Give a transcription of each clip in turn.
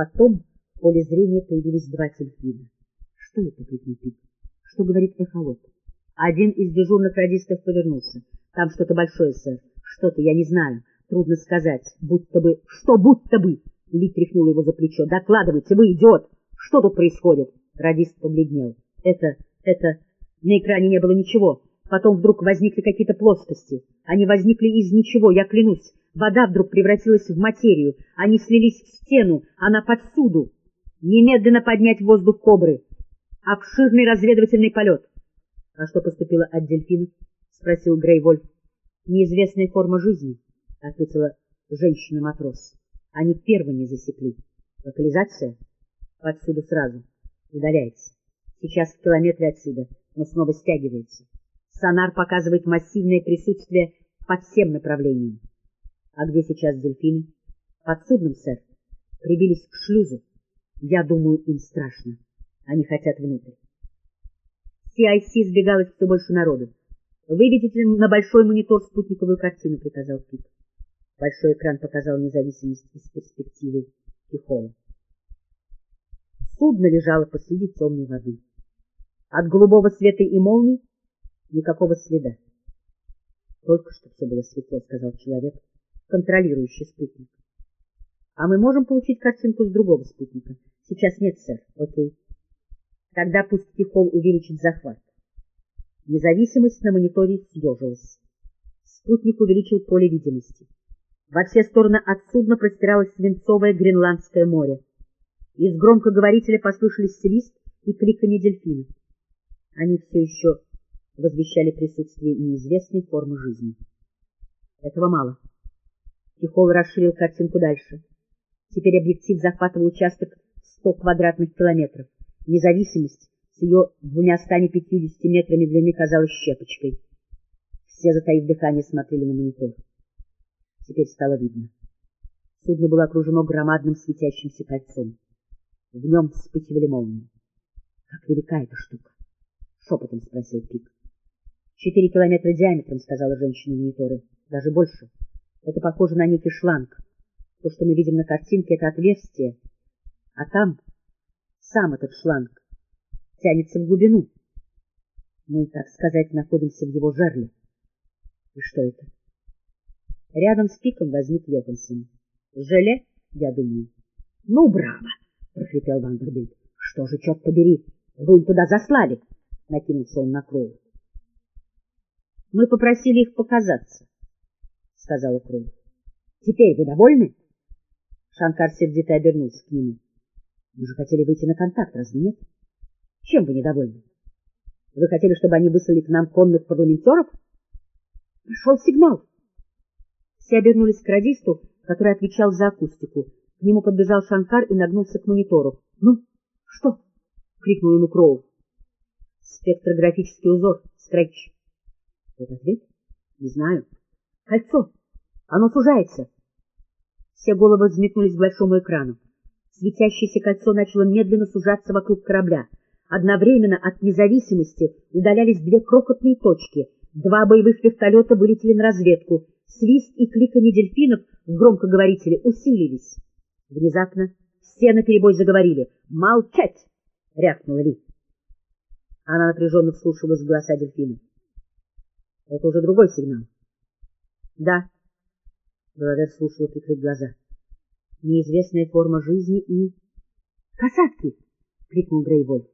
Потом в поле зрения появились два дельфина. — Что это? — крикнул Пик. — Что говорит эхолот? Один из дежурных радистов повернулся. — Там что-то большое, сэр. Что-то, я не знаю. Трудно сказать. Будто бы... — Что будто бы? — Ли тряхнул его за плечо. — Докладывайте, вы идиот! Что тут происходит? Радист побледнел. — Это... это... На экране не было ничего. Потом вдруг возникли какие-то плоскости. Они возникли из ничего, я клянусь. Вода вдруг превратилась в материю. Они слились в стену, она подсюду. Немедленно поднять воздух кобры. Обширный разведывательный полет. — А что поступило от дельфинов? — спросил Грейвольф. — Неизвестная форма жизни, — ответила женщина-матрос. Они первыми засекли. Локализация? Отсюда сразу. Удаляется. Сейчас в километре отсюда, но снова стягивается. Сонар показывает массивное присутствие под всем направлениям. А где сейчас дельфины? Под судном, сэр. Прибились к шлюзу. Я думаю, им страшно. Они хотят внутрь. CIC сбегалось все больше народу. Выведите на большой монитор спутниковую картину, приказал Пик. Большой экран показал независимость из перспективы Пихола. Судно лежало посреди темной воды. От голубого света и молний никакого следа. Только что все было светло, сказал человек, контролирующий спутник. А мы можем получить картинку с другого спутника? Сейчас нет, сэр. Окей. Тогда пусть Кихол увеличит захват. Независимость на мониторе съежилась. Спутник увеличил поле видимости. Во все стороны от судна простиралось свинцовое Гренландское море. Из громкоговорителя послышались свист и криканье дельфинов. Они все еще возвещали присутствие неизвестной формы жизни. Этого мало. Тихол расширил картинку дальше. Теперь объектив захватывал участок 100 квадратных километров. Независимость с ее двумястами пятьюдесяти метрами длины казалась щепочкой. Все, затаив дыхание, смотрели на монитор. Теперь стало видно. Судно было окружено громадным светящимся кольцом. В нем вспыхивали молнии. — Как велика эта штука? — шепотом спросил Пик. — Четыре километра диаметром, — сказала женщина мониторы. — Даже больше. Это похоже на некий шланг. То, что мы видим на картинке, — это отверстие. А там сам этот шланг тянется в глубину. Мы, так сказать, находимся в его жерле. И что это? Рядом с пиком возник Йоханссон. Желе, я думаю. — Ну, браво! — прохрипел Вандербильд. — Что же, черт побери, вы им туда заслали? — накинулся он на Кроу. — Мы попросили их показаться, — сказала Кроу. — Теперь вы довольны? Шанкар сердито обернулся к нему. — Мы же хотели выйти на контакт, разве нет? Чем вы недовольны? Вы хотели, чтобы они выслали к нам конных парламентеров? Пошел сигнал. Все обернулись к радисту, который отвечал за акустику. К нему подбежал Шанкар и нагнулся к монитору. — Ну, что? — крикнул ему Кроу. — Спектрографический узор, Скретч. — Это ответ? — Не знаю. — Кольцо. Оно сужается. Все головы взметнулись к большому экрану. Светящееся кольцо начало медленно сужаться вокруг корабля. Одновременно от независимости удалялись две крохотные точки. Два боевых вертолета вылетели на разведку — Свист и кликанье дельфинов в громкоговорителе усилились. Внезапно все наперебой заговорили. «Молчать!» — рявкнула Ли. Она напряженно вслушивалась в голоса дельфинов. «Это уже другой сигнал». «Да». Беловер слушала, прикрыв глаза. «Неизвестная форма жизни и...» «Касатки!» — крикнул Грейвольф.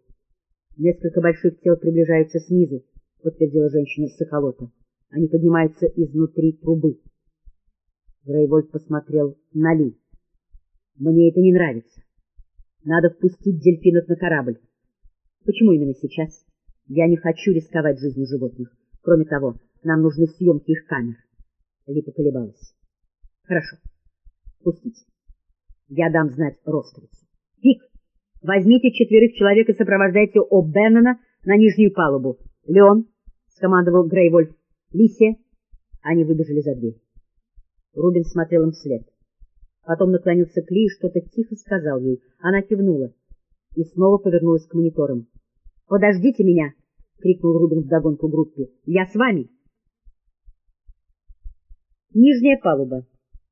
«Несколько больших тел приближаются снизу», — подтвердила женщина с Соколота. Они поднимаются изнутри трубы. Грейвольд посмотрел на Ли. Мне это не нравится. Надо впустить дельфинов на корабль. Почему именно сейчас? Я не хочу рисковать жизнью животных. Кроме того, нам нужны съемки их камер. Ли поколебалась. Хорошо. Пустите. Я дам знать Ростовицу. Пик, возьмите четверых человек и сопровождайте О'Беннона на нижнюю палубу. Леон, — скомандовал Грейвольф, Лисия! Они выбежали за дверь. Рубин смотрел им вслед. Потом наклонился к Ли и что-то тихо сказал ей. Она кивнула и снова повернулась к мониторам. — Подождите меня! — крикнул Рубин вдогонку группе. — Я с вами! Нижняя палуба.